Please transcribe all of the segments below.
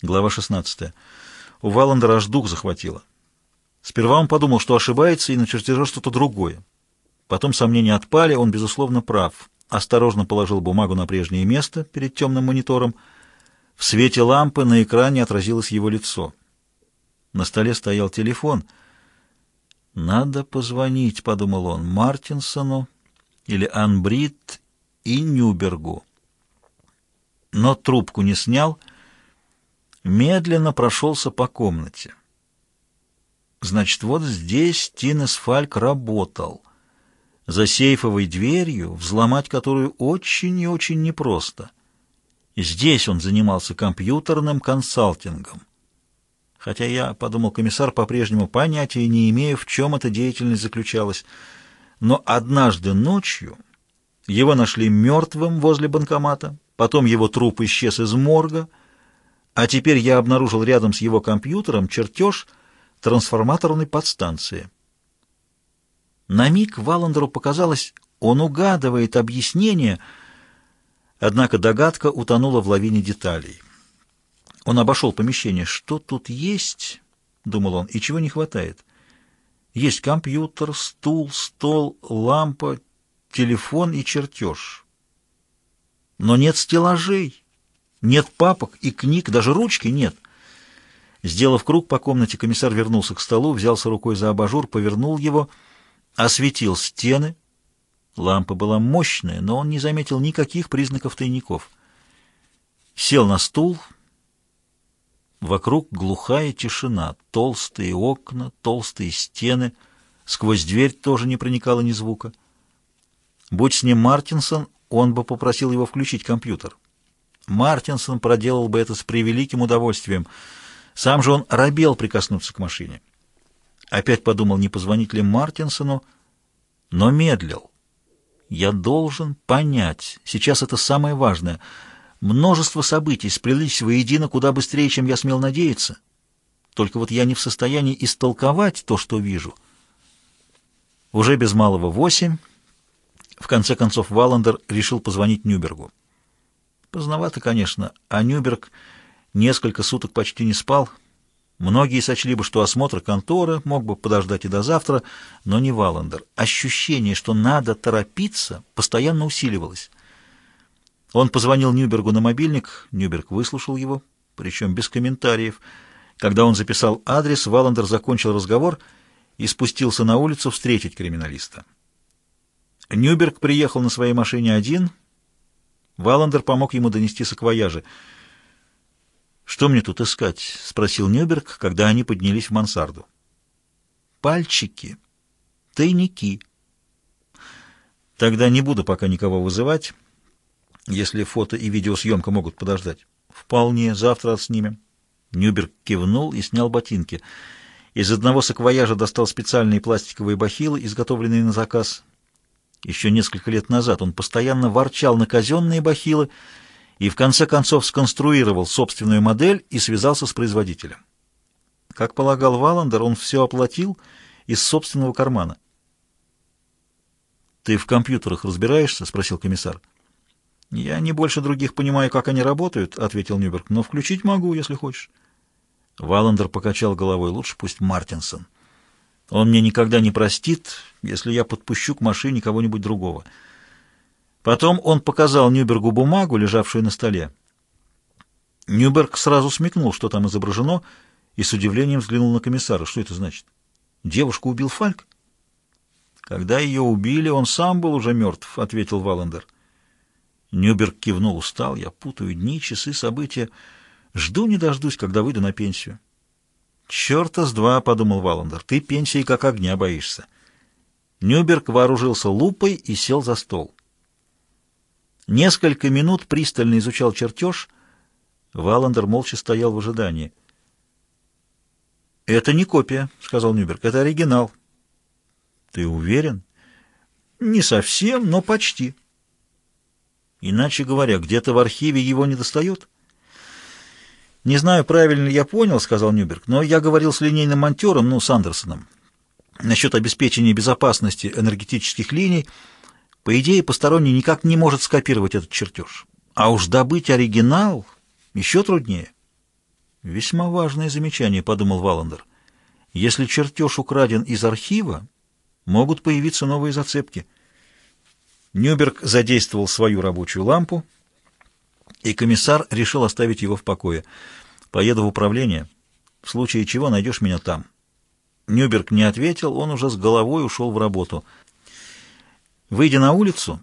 Глава 16. У Валандера аж дух захватило. Сперва он подумал, что ошибается, и на чертеже что-то другое. Потом сомнения отпали, он, безусловно, прав. Осторожно положил бумагу на прежнее место перед темным монитором. В свете лампы на экране отразилось его лицо. На столе стоял телефон. «Надо позвонить», — подумал он, — «Мартинсону или Анбрид и Нюбергу». Но трубку не снял, медленно прошелся по комнате. Значит, вот здесь Тинес Фальк работал. За сейфовой дверью, взломать которую очень и очень непросто. Здесь он занимался компьютерным консалтингом. Хотя я, подумал комиссар, по-прежнему понятия не имею, в чем эта деятельность заключалась. Но однажды ночью его нашли мертвым возле банкомата, потом его труп исчез из морга, а теперь я обнаружил рядом с его компьютером чертеж трансформаторной подстанции. На миг Валандеру показалось, он угадывает объяснение, однако догадка утонула в лавине деталей. Он обошел помещение. «Что тут есть?» — думал он. «И чего не хватает?» «Есть компьютер, стул, стол, лампа, телефон и чертеж. Но нет стеллажей, нет папок и книг, даже ручки нет». Сделав круг по комнате, комиссар вернулся к столу, взялся рукой за абажур, повернул его — осветил стены. Лампа была мощная, но он не заметил никаких признаков тайников. Сел на стул. Вокруг глухая тишина, толстые окна, толстые стены. Сквозь дверь тоже не проникало ни звука. Будь с ним Мартинсон, он бы попросил его включить компьютер. Мартинсон проделал бы это с превеликим удовольствием. Сам же он робел прикоснуться к машине. Опять подумал, не позвонить ли Мартинсону, но медлил. Я должен понять. Сейчас это самое важное. Множество событий сплелись воедино куда быстрее, чем я смел надеяться. Только вот я не в состоянии истолковать то, что вижу. Уже без малого восемь. В конце концов Валандер решил позвонить Нюбергу. Поздновато, конечно, а Нюберг несколько суток почти не спал. Многие сочли бы, что осмотр конторы мог бы подождать и до завтра, но не Валандер. Ощущение, что надо торопиться, постоянно усиливалось. Он позвонил Нюбергу на мобильник, Нюберг выслушал его, причем без комментариев. Когда он записал адрес, Валандер закончил разговор и спустился на улицу встретить криминалиста. Нюберг приехал на своей машине один. Валандер помог ему донести саквояжи — «Что мне тут искать?» — спросил Нюберг, когда они поднялись в мансарду. «Пальчики. Тайники». «Тогда не буду пока никого вызывать, если фото и видеосъемка могут подождать». «Вполне. Завтра отснимем». Нюберг кивнул и снял ботинки. Из одного саквояжа достал специальные пластиковые бахилы, изготовленные на заказ. Еще несколько лет назад он постоянно ворчал на казенные бахилы, и в конце концов сконструировал собственную модель и связался с производителем. Как полагал Валандер, он все оплатил из собственного кармана. «Ты в компьютерах разбираешься?» — спросил комиссар. «Я не больше других понимаю, как они работают», — ответил Нюберг, — «но включить могу, если хочешь». Валандер покачал головой. «Лучше пусть Мартинсон. Он мне никогда не простит, если я подпущу к машине кого-нибудь другого». Потом он показал Нюбергу бумагу, лежавшую на столе. Нюберг сразу смекнул, что там изображено, и с удивлением взглянул на комиссара. Что это значит? Девушку убил Фальк? Когда ее убили, он сам был уже мертв, — ответил Валандер. Нюберг кивнул, устал. Я путаю дни, часы, события. Жду не дождусь, когда выйду на пенсию. «Черта с два», — подумал Валандер, — «ты пенсии как огня боишься». Нюберг вооружился лупой и сел за стол. Несколько минут пристально изучал чертеж. Валандер молча стоял в ожидании. «Это не копия», — сказал Нюберг, — «это оригинал». «Ты уверен?» «Не совсем, но почти». «Иначе говоря, где-то в архиве его не достает?» «Не знаю, правильно я понял», — сказал Нюберг, — «но я говорил с линейным монтером, ну, с Андерсоном, насчет обеспечения безопасности энергетических линий». По идее, посторонний никак не может скопировать этот чертеж. А уж добыть оригинал еще труднее. «Весьма важное замечание», — подумал Валандер. «Если чертеж украден из архива, могут появиться новые зацепки». Нюберг задействовал свою рабочую лампу, и комиссар решил оставить его в покое. «Поеду в управление. В случае чего найдешь меня там». Нюберг не ответил, он уже с головой ушел в работу. Выйдя на улицу,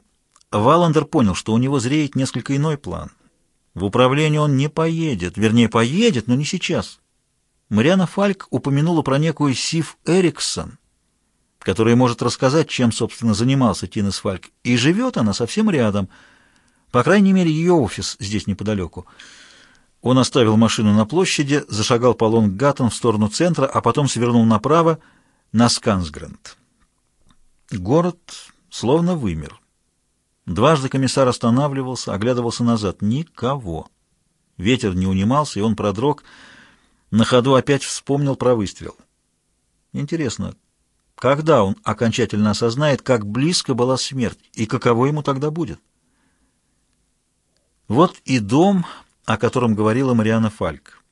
Валандер понял, что у него зреет несколько иной план. В управление он не поедет, вернее, поедет, но не сейчас. Мариана Фальк упомянула про некую Сив Эриксон, которая может рассказать, чем, собственно, занимался Тинес Фальк. И живет она совсем рядом. По крайней мере, ее офис здесь неподалеку. Он оставил машину на площади, зашагал по Лонгаттон в сторону центра, а потом свернул направо на Скансгрэнд. Город словно вымер. Дважды комиссар останавливался, оглядывался назад. Никого. Ветер не унимался, и он продрог. На ходу опять вспомнил про выстрел. Интересно, когда он окончательно осознает, как близко была смерть, и каково ему тогда будет? Вот и дом, о котором говорила Мариана Фальк.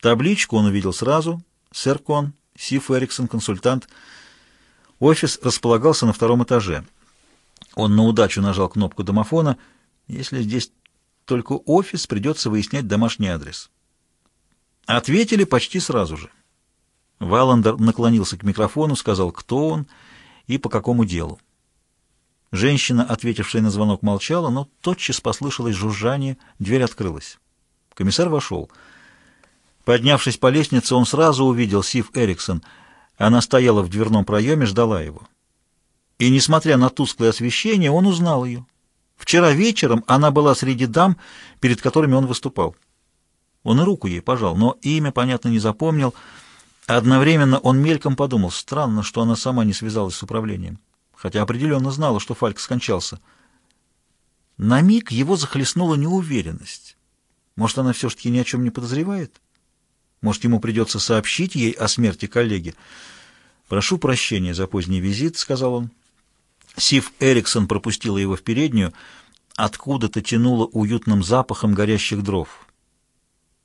Табличку он увидел сразу. Серкон, Сиф Эриксон, консультант. Офис располагался на втором этаже. Он на удачу нажал кнопку домофона. Если здесь только офис, придется выяснять домашний адрес. Ответили почти сразу же. Валандер наклонился к микрофону, сказал, кто он и по какому делу. Женщина, ответившая на звонок, молчала, но тотчас послышалось жужжание, дверь открылась. Комиссар вошел. Поднявшись по лестнице, он сразу увидел Сив Эриксон. Она стояла в дверном проеме, ждала его. И, несмотря на тусклое освещение, он узнал ее. Вчера вечером она была среди дам, перед которыми он выступал. Он и руку ей пожал, но имя, понятно, не запомнил. Одновременно он мельком подумал, странно, что она сама не связалась с управлением, хотя определенно знала, что Фальк скончался. На миг его захлестнула неуверенность. Может, она все-таки ни о чем не подозревает? Может, ему придется сообщить ей о смерти коллеги? «Прошу прощения за поздний визит», — сказал он. Сив Эриксон пропустила его в переднюю, откуда-то тянуло уютным запахом горящих дров.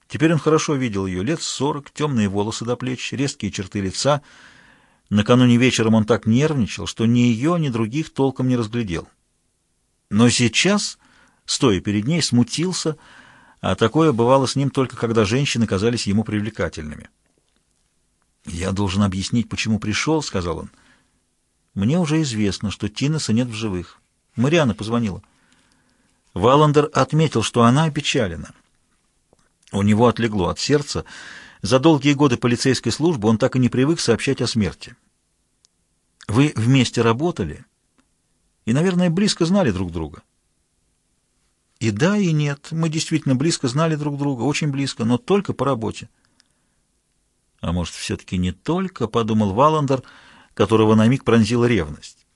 Теперь он хорошо видел ее, лет сорок, темные волосы до плеч, резкие черты лица. Накануне вечером он так нервничал, что ни ее, ни других толком не разглядел. Но сейчас, стоя перед ней, смутился, а такое бывало с ним только когда женщины казались ему привлекательными. «Я должен объяснить, почему пришел», — сказал он. Мне уже известно, что Тинеса нет в живых. Мариана позвонила. Валандер отметил, что она опечалена. У него отлегло от сердца. За долгие годы полицейской службы он так и не привык сообщать о смерти. Вы вместе работали и, наверное, близко знали друг друга. И да, и нет. Мы действительно близко знали друг друга, очень близко, но только по работе. А может, все-таки не только, — подумал Валандер, — которого на миг пронзила ревность.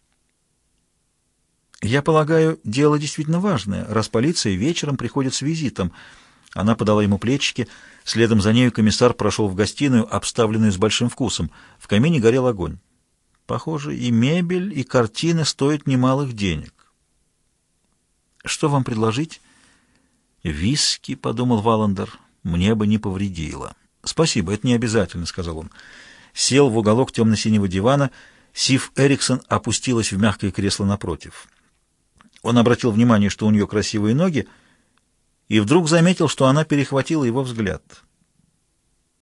«Я полагаю, дело действительно важное, раз полиция вечером приходит с визитом». Она подала ему плечики. Следом за нею комиссар прошел в гостиную, обставленную с большим вкусом. В камине горел огонь. Похоже, и мебель, и картины стоят немалых денег. «Что вам предложить?» «Виски», — подумал Валандер, — «мне бы не повредило». «Спасибо, это не обязательно», — сказал он сел в уголок темно-синего дивана. Сив Эриксон опустилась в мягкое кресло напротив. Он обратил внимание, что у нее красивые ноги, и вдруг заметил, что она перехватила его взгляд —